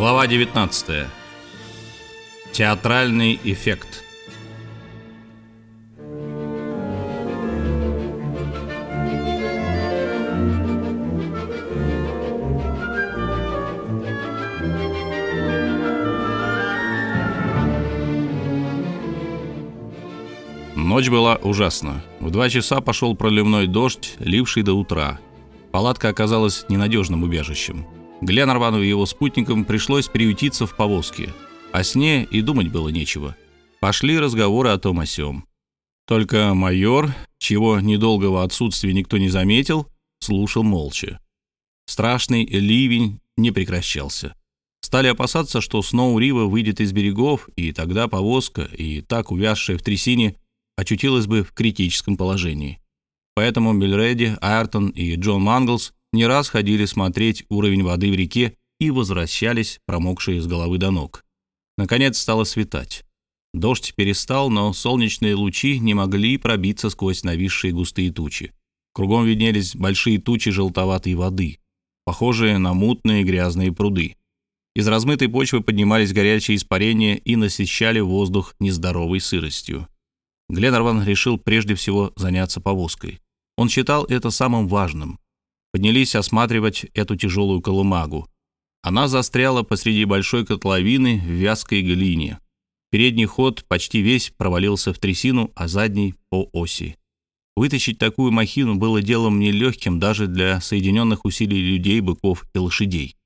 Глава 19. Театральный эффект. Ночь была ужасна. В два часа пошел проливной дождь, ливший до утра. Палатка оказалась ненадежным убежищем. Гленнервану и его спутникам пришлось приютиться в повозке. О сне и думать было нечего. Пошли разговоры о том о сём. Только майор, чего недолгого отсутствия никто не заметил, слушал молча. Страшный ливень не прекращался. Стали опасаться, что Сноу-Рива выйдет из берегов, и тогда повозка, и так увязшая в трясине, очутилась бы в критическом положении. Поэтому Мильреди, Айртон и Джон Манглс не раз ходили смотреть уровень воды в реке и возвращались, промокшие с головы до ног. Наконец стало светать. Дождь перестал, но солнечные лучи не могли пробиться сквозь нависшие густые тучи. Кругом виднелись большие тучи желтоватой воды, похожие на мутные грязные пруды. Из размытой почвы поднимались горячие испарения и насыщали воздух нездоровой сыростью. Гленнерван решил прежде всего заняться повозкой. Он считал это самым важным. Поднялись осматривать эту тяжелую колымагу. Она застряла посреди большой котловины в вязкой глине. Передний ход почти весь провалился в трясину, а задний — по оси. Вытащить такую махину было делом нелегким даже для соединенных усилий людей, быков и лошадей.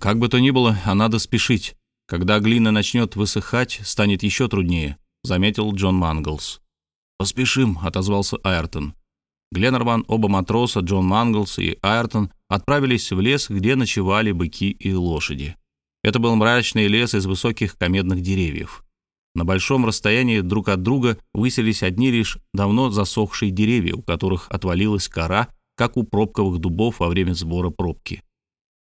Как бы то ни было, а надо спешить. Когда глина начнет высыхать, станет еще труднее, заметил Джон Манглс. «Поспешим», — отозвался Айртон. Гленнерван, оба матроса, Джон Манглс и Айртон отправились в лес, где ночевали быки и лошади. Это был мрачный лес из высоких комедных деревьев. На большом расстоянии друг от друга высились одни лишь давно засохшие деревья, у которых отвалилась кора, как у пробковых дубов во время сбора пробки.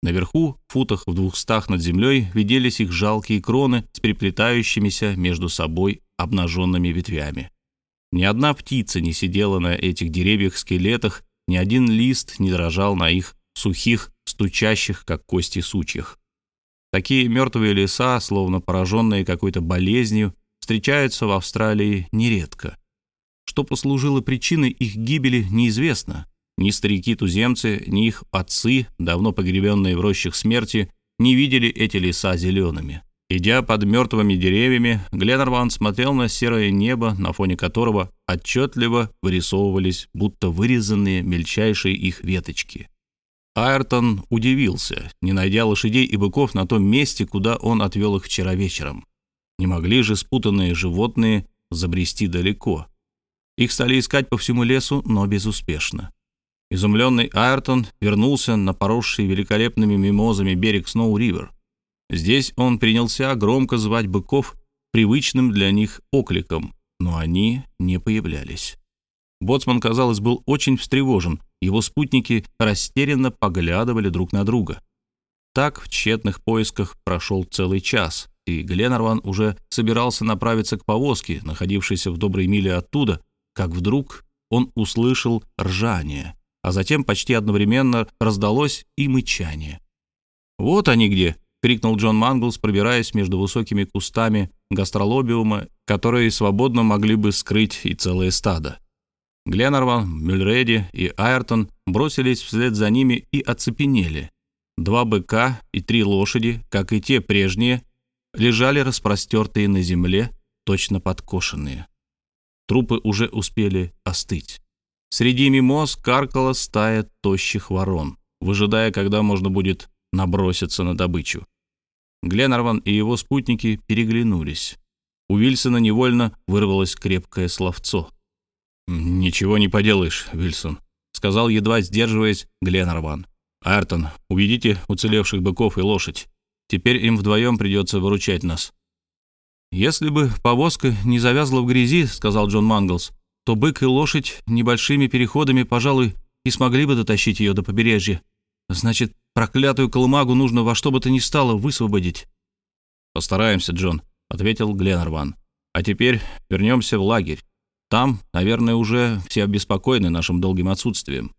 Наверху, в футах в двухстах над землей, виделись их жалкие кроны с переплетающимися между собой обнаженными ветвями. Ни одна птица не сидела на этих деревьях-скелетах, ни один лист не дрожал на их сухих, стучащих, как кости сучьях. Такие мертвые леса, словно пораженные какой-то болезнью, встречаются в Австралии нередко. Что послужило причиной их гибели, неизвестно. Ни старики-туземцы, ни их отцы, давно погребенные в рощах смерти, не видели эти леса зелеными. Идя под мертвыми деревьями, Гленнерван смотрел на серое небо, на фоне которого отчетливо вырисовывались, будто вырезанные мельчайшие их веточки. Айртон удивился, не найдя лошадей и быков на том месте, куда он отвел их вчера вечером. Не могли же спутанные животные забрести далеко. Их стали искать по всему лесу, но безуспешно. Изумленный Айртон вернулся на поросший великолепными мимозами берег Сноу-Ривер. Здесь он принялся громко звать быков привычным для них окликом, но они не появлялись. Боцман, казалось, был очень встревожен, его спутники растерянно поглядывали друг на друга. Так в тщетных поисках прошел целый час, и Гленнерван уже собирался направиться к повозке, находившейся в доброй миле оттуда, как вдруг он услышал ржание, а затем почти одновременно раздалось и мычание. «Вот они где!» — крикнул Джон Манглс, пробираясь между высокими кустами гастролобиума, которые свободно могли бы скрыть и целое стадо. Гленнерван, Мюльреди и Айртон бросились вслед за ними и оцепенели. Два быка и три лошади, как и те прежние, лежали распростертые на земле, точно подкошенные. Трупы уже успели остыть. Среди мимоз каркала стая тощих ворон, выжидая, когда можно будет наброситься на добычу. Гленнерван и его спутники переглянулись. У Вильсона невольно вырвалось крепкое словцо. «Ничего не поделаешь, Вильсон», — сказал, едва сдерживаясь, Гленнерван. «Айртон, уведите уцелевших быков и лошадь. Теперь им вдвоем придется выручать нас». «Если бы повозка не завязла в грязи», — сказал Джон Манглс, «то бык и лошадь небольшими переходами, пожалуй, и смогли бы дотащить ее до побережья. Значит, проклятую колымагу нужно во что бы то ни стало высвободить. «Постараемся, Джон», — ответил Гленнерван. «А теперь вернемся в лагерь. Там, наверное, уже все обеспокоены нашим долгим отсутствием».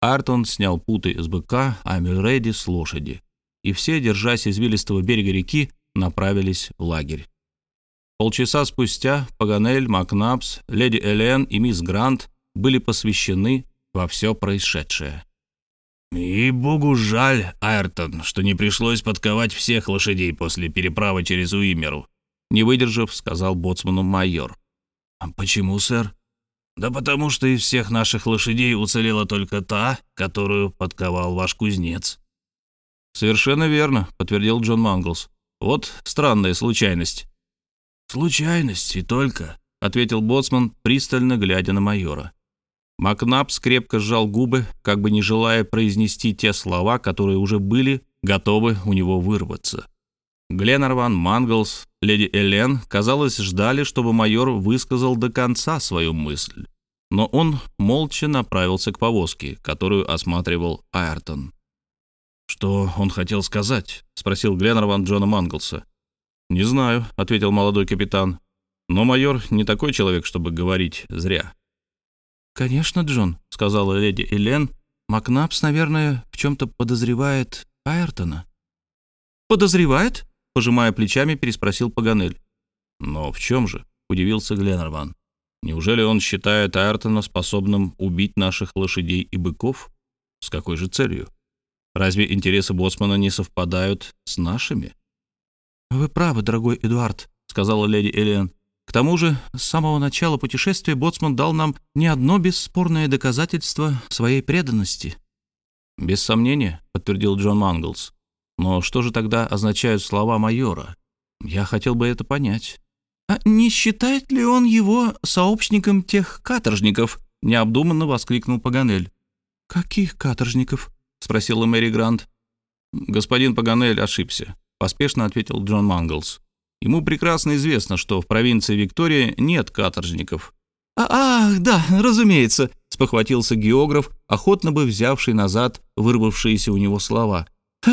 Артон снял путы с быка, а Мюрреди с лошади. и все, держась извилистого берега реки, направились в лагерь. Полчаса спустя Паганель, Макнапс, леди Элен и мисс Грант были посвящены во все происшедшее. «И богу жаль, Айртон, что не пришлось подковать всех лошадей после переправы через Уимеру», не выдержав, сказал боцману майор. «А почему, сэр?» «Да потому что из всех наших лошадей уцелела только та, которую подковал ваш кузнец». «Совершенно верно», — подтвердил Джон Манглс. «Вот странная случайность». «Случайность и только», — ответил боцман, пристально глядя на майора. Макнапс крепко сжал губы, как бы не желая произнести те слова, которые уже были готовы у него вырваться. Гленарван, Манглс, леди Элен, казалось, ждали, чтобы майор высказал до конца свою мысль. Но он молча направился к повозке, которую осматривал Айртон. «Что он хотел сказать?» — спросил Гленарван Джона Манглса. «Не знаю», — ответил молодой капитан. «Но майор не такой человек, чтобы говорить зря». «Конечно, Джон», — сказала леди Элен. «Макнапс, наверное, в чем-то подозревает Айртона». «Подозревает?» — пожимая плечами, переспросил Паганель. «Но в чем же?» — удивился Гленнерван. «Неужели он считает Айртона способным убить наших лошадей и быков? С какой же целью? Разве интересы Боцмана не совпадают с нашими?» «Вы правы, дорогой Эдуард», — сказала леди Элен. «К тому же, с самого начала путешествия Боцман дал нам не одно бесспорное доказательство своей преданности». «Без сомнения», — подтвердил Джон Манглс. «Но что же тогда означают слова майора? Я хотел бы это понять». «А не считает ли он его сообщником тех каторжников?» — необдуманно воскликнул Паганель. «Каких каторжников?» — спросила Мэри Грант. Господин Паганель ошибся. — поспешно ответил Джон Манглс. «Ему прекрасно известно, что в провинции Виктория нет каторжников». А «Ах, да, разумеется», — спохватился географ, охотно бы взявший назад вырвавшиеся у него слова.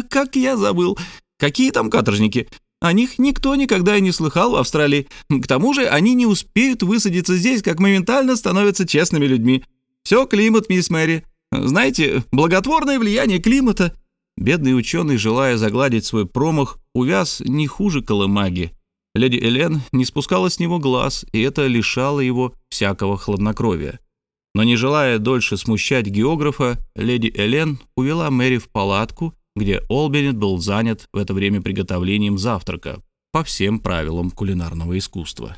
«Как я забыл! Какие там каторжники? О них никто никогда и не слыхал в Австралии. К тому же они не успеют высадиться здесь, как моментально становятся честными людьми. Все климат, мисс Мэри. Знаете, благотворное влияние климата. Бедный ученый, желая загладить свой промах, увяз не хуже колымаги. Леди Элен не спускала с него глаз, и это лишало его всякого хладнокровия. Но не желая дольше смущать географа, леди Элен увела Мэри в палатку, где Олбенет был занят в это время приготовлением завтрака по всем правилам кулинарного искусства.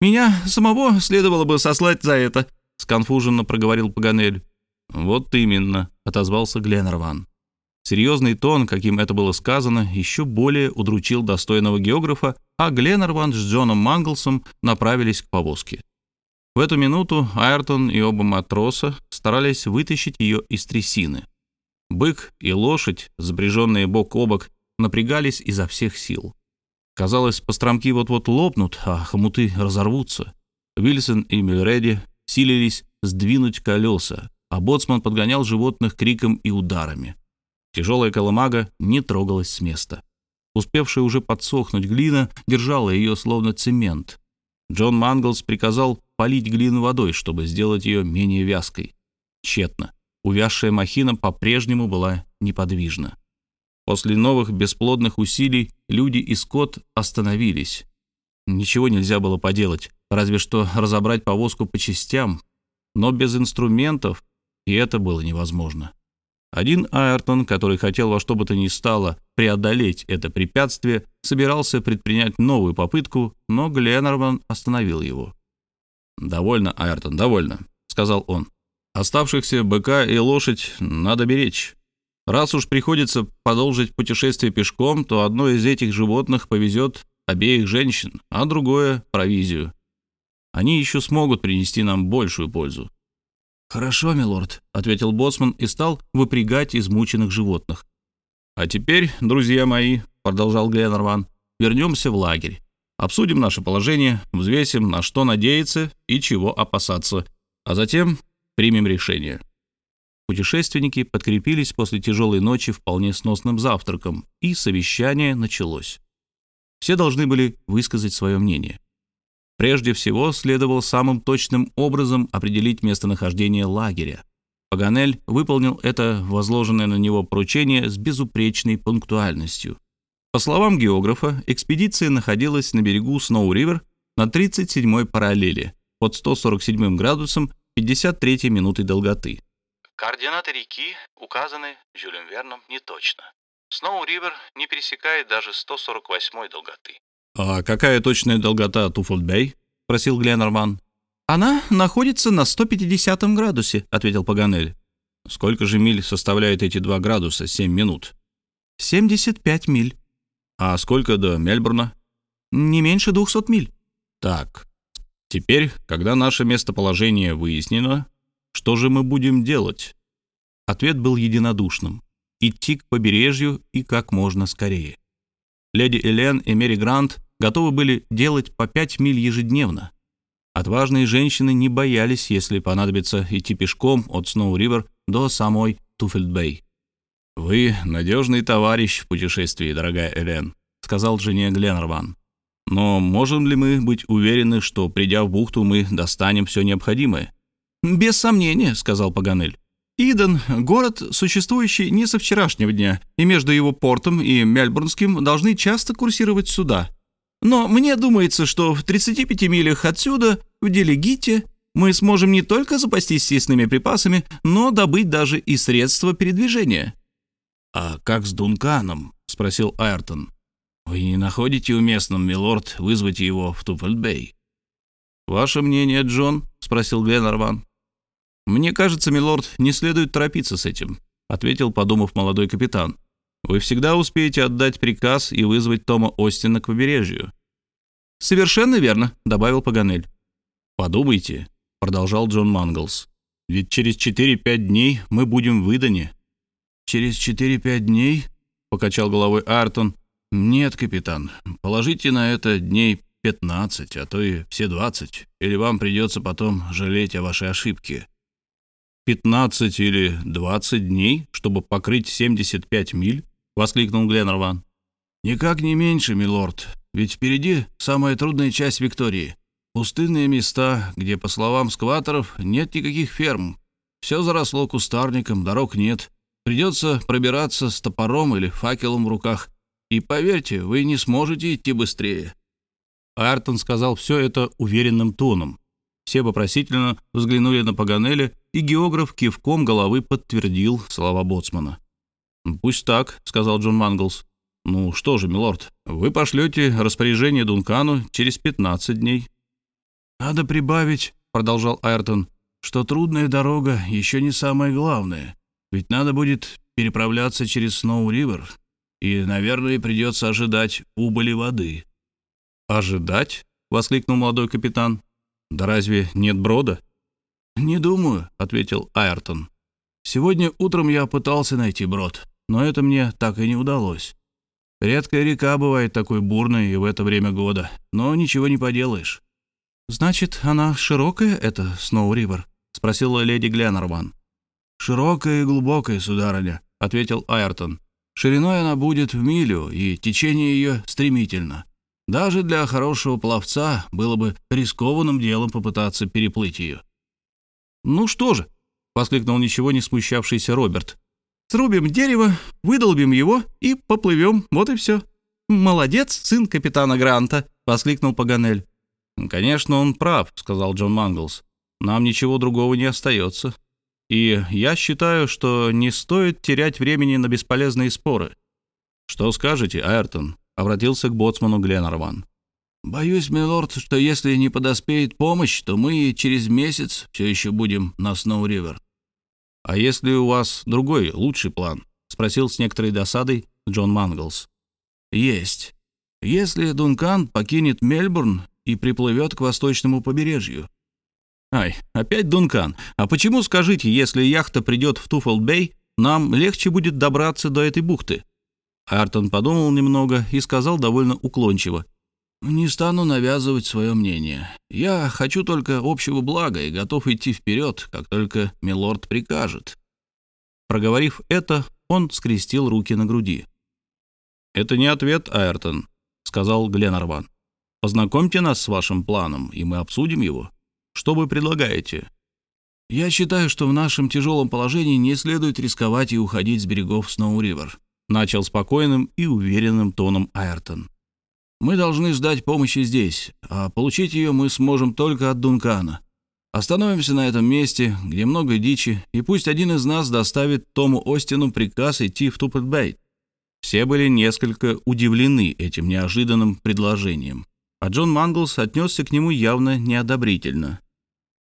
«Меня самого следовало бы сослать за это», — сконфуженно проговорил Паганель. «Вот именно», — отозвался Гленнерван. Серьезный тон, каким это было сказано, еще более удручил достойного географа, а Гленнерван с Джоном Манглсом направились к повозке. В эту минуту Айртон и оба матроса старались вытащить ее из трясины. Бык и лошадь, запряженные бок о бок, напрягались изо всех сил. Казалось, постромки вот-вот лопнут, а хомуты разорвутся. Вильсон и Мюлреди силились сдвинуть колеса, а боцман подгонял животных криком и ударами. Тяжелая колымага не трогалась с места. Успевшая уже подсохнуть глина держала ее словно цемент. Джон Манглс приказал полить глину водой, чтобы сделать ее менее вязкой. Тщетно. Увязшая махина по-прежнему была неподвижна. После новых бесплодных усилий люди и скот остановились. Ничего нельзя было поделать, разве что разобрать повозку по частям, но без инструментов и это было невозможно. Один Айртон, который хотел во что бы то ни стало преодолеть это препятствие, собирался предпринять новую попытку, но Гленнерман остановил его. «Довольно, Айртон, довольно», — сказал он. «Оставшихся быка и лошадь надо беречь. Раз уж приходится продолжить путешествие пешком, то одно из этих животных повезет обеих женщин, а другое — провизию. Они еще смогут принести нам большую пользу. «Хорошо, милорд», — ответил боцман и стал выпрягать измученных животных. «А теперь, друзья мои», — продолжал Гленнерван, — «вернемся в лагерь. Обсудим наше положение, взвесим, на что надеяться и чего опасаться, а затем примем решение». Путешественники подкрепились после тяжелой ночи вполне сносным завтраком, и совещание началось. Все должны были высказать свое мнение. Прежде всего, следовало самым точным образом определить местонахождение лагеря. Паганель выполнил это возложенное на него поручение с безупречной пунктуальностью. По словам географа, экспедиция находилась на берегу Сноу-Ривер на 37-й параллели под 147 градусом 53 минутой долготы. Координаты реки указаны Жюлем Верном не точно. Сноу-Ривер не пересекает даже 148-й долготы. «А какая точная долгота Туффолд-Бэй?» — спросил Гленарван. «Она находится на 150 градусе», — ответил Паганель. «Сколько же миль составляют эти два градуса 7 минут?» «75 миль». «А сколько до Мельбурна?» «Не меньше 200 миль». «Так, теперь, когда наше местоположение выяснено, что же мы будем делать?» Ответ был единодушным. Идти к побережью и как можно скорее. Леди Элен и Мэри Грант готовы были делать по 5 миль ежедневно. Отважные женщины не боялись, если понадобится идти пешком от Сноу-Ривер до самой Туфельд-Бэй. «Вы надежный товарищ в путешествии, дорогая Элен», — сказал жене Гленнерван. «Но можем ли мы быть уверены, что, придя в бухту, мы достанем все необходимое?» «Без сомнения», — сказал Паганель. «Иден — город, существующий не со вчерашнего дня, и между его портом и Мельбурнским должны часто курсировать суда. Но мне думается, что в 35 милях отсюда, в Делегите, мы сможем не только запастись съестными припасами, но добыть даже и средства передвижения». «А как с Дунканом?» — спросил Айртон. «Вы не находите уместным, милорд, вызвать его в Туфельдбей?» «Ваше мнение, Джон?» — спросил Гленнерван. «Мне кажется, милорд, не следует торопиться с этим», — ответил, подумав молодой капитан. Вы всегда успеете отдать приказ и вызвать Тома Остина к побережью». «Совершенно верно», — добавил Паганель. «Подумайте», — продолжал Джон Манглс. «Ведь через 4-5 дней мы будем выданы». «Через 4-5 дней?» — покачал головой Артон. «Нет, капитан, положите на это дней 15, а то и все 20, или вам придется потом жалеть о вашей ошибке». 15 или 20 дней, чтобы покрыть 75 миль?» — воскликнул Гленнерван. «Никак не меньше, милорд, ведь впереди самая трудная часть Виктории. Пустынные места, где, по словам скваторов, нет никаких ферм. Все заросло кустарником, дорог нет. Придется пробираться с топором или факелом в руках. И поверьте, вы не сможете идти быстрее». Артон сказал все это уверенным тоном. Все вопросительно взглянули на Паганеля, и географ кивком головы подтвердил слова боцмана. «Пусть так», — сказал Джон Манглс. «Ну что же, милорд, вы пошлете распоряжение Дункану через 15 дней». «Надо прибавить», — продолжал Айртон, «что трудная дорога еще не самое главное. Ведь надо будет переправляться через Сноу-Ривер, и, наверное, придется ожидать убыли воды». «Ожидать?» — воскликнул молодой капитан. «Да разве нет брода?» «Не думаю», — ответил Айртон. «Сегодня утром я пытался найти брод, но это мне так и не удалось. Редкая река бывает такой бурной и в это время года, но ничего не поделаешь». «Значит, она широкая, это Сноу-Ривер?» — спросила леди Гленнерван. «Широкая и глубокая, сударыня», — ответил Айртон. «Шириной она будет в милю, и течение ее стремительно. Даже для хорошего пловца было бы рискованным делом попытаться переплыть ее. «Ну что же», — воскликнул ничего не смущавшийся Роберт. «Срубим дерево, выдолбим его и поплывем, вот и все». «Молодец, сын капитана Гранта», — воскликнул Паганель. «Конечно, он прав», — сказал Джон Манглс. «Нам ничего другого не остается. И я считаю, что не стоит терять времени на бесполезные споры». «Что скажете, Айртон?» — обратился к боцману Гленнерван. «Боюсь, милорд, что если не подоспеет помощь, то мы через месяц все еще будем на Сноу-Ривер». «А если у вас другой, лучший план?» — спросил с некоторой досадой Джон Манглс. «Есть. Если Дункан покинет Мельбурн и приплывет к восточному побережью». «Ай, опять Дункан. А почему, скажите, если яхта придет в Туффолд-Бэй, нам легче будет добраться до этой бухты?» Айртон подумал немного и сказал довольно уклончиво. «Не стану навязывать свое мнение. Я хочу только общего блага и готов идти вперед, как только милорд прикажет». Проговорив это, он скрестил руки на груди. «Это не ответ, Айртон», — сказал Гленарван. «Познакомьте нас с вашим планом, и мы обсудим его. Что вы предлагаете?» «Я считаю, что в нашем тяжелом положении не следует рисковать и уходить с берегов Сноу-Ривер», начал спокойным и уверенным тоном Айртон. «Мы должны ждать помощи здесь, а получить ее мы сможем только от Дункана. Остановимся на этом месте, где много дичи, и пусть один из нас доставит Тому Остину приказ идти в Тупет-Бэй». Все были несколько удивлены этим неожиданным предложением, а Джон Манглс отнесся к нему явно неодобрительно.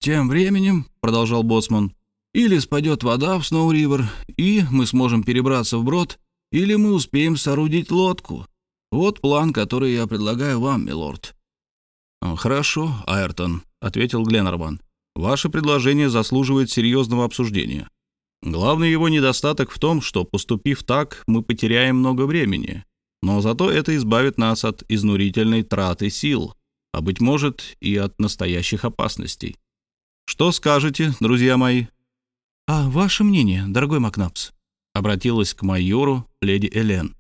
«Тем временем», — продолжал Боцман, — «или спадет вода в Сноу-Ривер, и мы сможем перебраться вброд, или мы успеем соорудить лодку. Вот план, который я предлагаю вам, милорд». «Хорошо, Айртон», — ответил Гленнерван. «Ваше предложение заслуживает серьезного обсуждения. Главный его недостаток в том, что, поступив так, мы потеряем много времени. Но зато это избавит нас от изнурительной траты сил, а, быть может, и от настоящих опасностей. Что скажете, друзья мои?» «А ваше мнение, дорогой Макнапс?» — обратилась к майору леди Элен.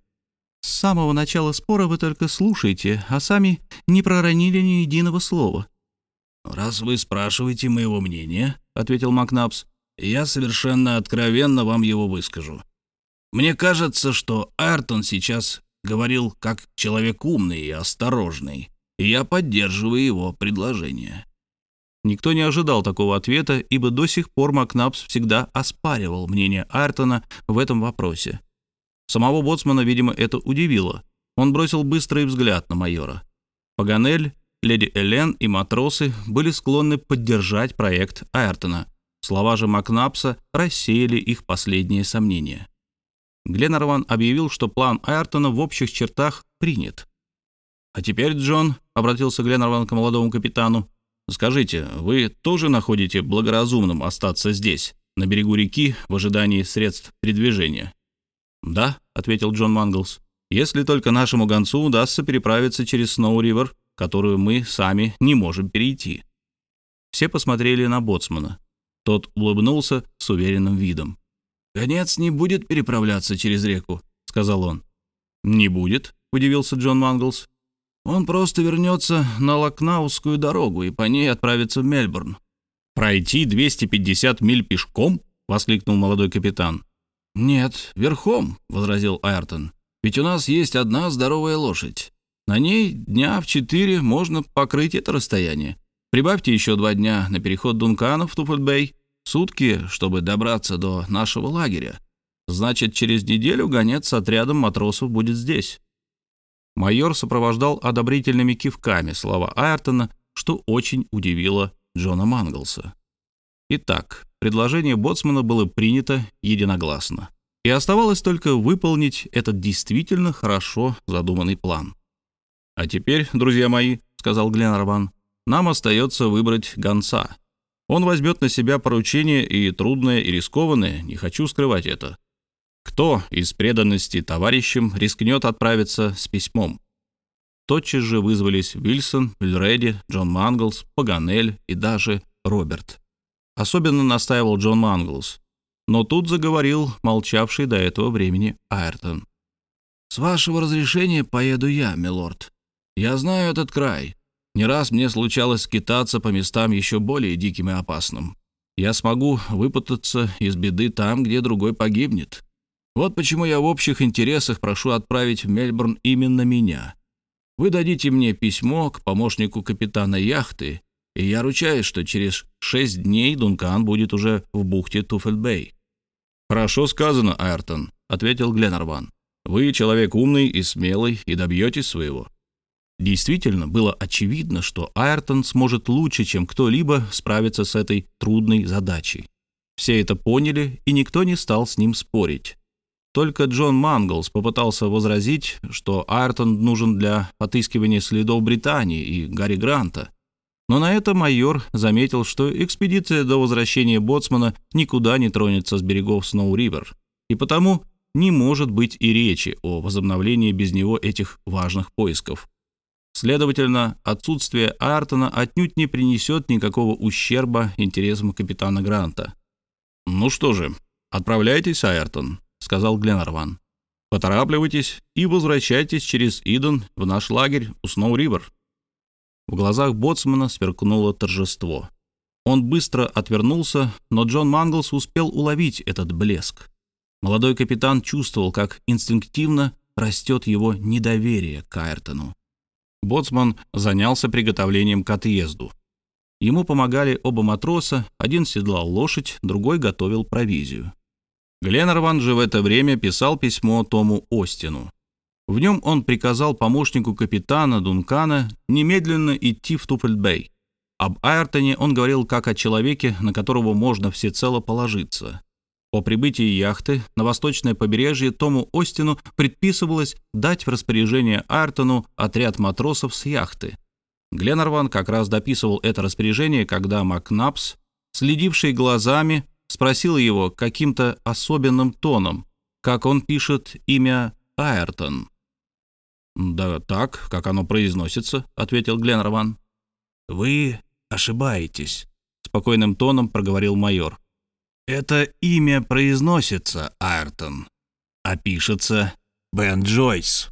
«С самого начала спора вы только слушаете, а сами не проронили ни единого слова». «Раз вы спрашиваете моего мнения», — ответил Макнапс, — «я совершенно откровенно вам его выскажу. Мне кажется, что Айртон сейчас говорил как человек умный и осторожный, и я поддерживаю его предложение». Никто не ожидал такого ответа, ибо до сих пор Макнапс всегда оспаривал мнение Айртона в этом вопросе. Самого боцмана, видимо, это удивило. Он бросил быстрый взгляд на майора. Паганель, леди Элен и матросы были склонны поддержать проект Айртона. Слова же Макнапса рассеяли их последние сомнения. Гленнерван объявил, что план Айртона в общих чертах принят. «А теперь, Джон», — обратился Гленнерван к молодому капитану, Скажите, вы тоже находите благоразумным остаться здесь, на берегу реки, в ожидании средств передвижения?» «Да», — ответил Джон Манглс, «если только нашему гонцу удастся переправиться через Сноу-Ривер, которую мы сами не можем перейти». Все посмотрели на боцмана. Тот улыбнулся с уверенным видом. «Гонец не будет переправляться через реку», — сказал он. «Не будет», — удивился Джон Манглс. Он просто вернется на Лакнаусскую дорогу и по ней отправится в Мельбурн. «Пройти 250 миль пешком?» — воскликнул молодой капитан. «Нет, верхом», — возразил Айртон. «Ведь у нас есть одна здоровая лошадь. На ней дня в четыре можно покрыть это расстояние. Прибавьте еще два дня на переход Дункана в Туфельбей, сутки, чтобы добраться до нашего лагеря. Значит, через неделю гонец с отрядом матросов будет здесь. Майор сопровождал одобрительными кивками слова Айртона, что очень удивило Джона Манглса. Итак, предложение боцмана было принято единогласно, и оставалось только выполнить этот действительно хорошо задуманный план. «А теперь, друзья мои», — сказал Гленнерван, — «нам остается выбрать гонца. Он возьмет на себя поручение и трудное, и рискованное, не хочу скрывать это. Кто из преданности товарищам рискнет отправиться с письмом? Тотчас же вызвались Вильсон, Вильреди, Джон Манглс, Паганель и даже Роберт. Особенно настаивал Джон Манглс. Но тут заговорил молчавший до этого времени Айртон. «С вашего разрешения поеду я, милорд. Я знаю этот край. Не раз мне случалось скитаться по местам еще более диким и опасным. Я смогу выпутаться из беды там, где другой погибнет. Вот почему я в общих интересах прошу отправить в Мельбурн именно меня. Вы дадите мне письмо к помощнику капитана яхты, и я ручаюсь, что через шесть дней Дункан будет уже в бухте Туфельбей». «Хорошо сказано, Айртон», — ответил Гленнерван. «Вы человек умный и смелый, и добьетесь своего». Действительно, было очевидно, что Айртон сможет лучше, чем кто-либо, справиться с этой трудной задачей. Все это поняли, и никто не стал с ним спорить. Только Джон Манглс попытался возразить, что Айртон нужен для отыскивания следов Британии и Гарри Гранта. Но на это майор заметил, что экспедиция до возвращения Боцмана никуда не тронется с берегов Сноу-Ривер, и потому не может быть и речи о возобновлении без него этих важных поисков. Следовательно, отсутствие Айртона отнюдь не принесет никакого ущерба интересам капитана Гранта. «Ну что же, отправляйтесь, Айртон», сказал Гленарван. «Поторапливайтесь и возвращайтесь через Иден в наш лагерь у Сноу-Ривер». В глазах боцмана сверкнуло торжество. Он быстро отвернулся, но Джон Манглс успел уловить этот блеск. Молодой капитан чувствовал, как инстинктивно растет его недоверие к Айртону. Боцман занялся приготовлением к отъезду. Ему помогали оба матроса, один седлал лошадь, другой готовил провизию. Гленнерван же в это время писал письмо Тому Остину. В нем он приказал помощнику капитана Дункана немедленно идти в Туфельдбей. Об Айртоне он говорил как о человеке, на которого можно всецело положиться. По прибытии яхты на восточное побережье Тому Остину предписывалось дать в распоряжение Айртону отряд матросов с яхты. Гленнерван как раз дописывал это распоряжение, когда Макнапс, следивший глазами, спросил его каким-то особенным тоном, как он пишет имя Айртон. «Да так, как оно произносится», — ответил Гленнерван. «Вы ошибаетесь», — спокойным тоном проговорил майор. Это имя произносится Айртон, а пишется Бен Джойс.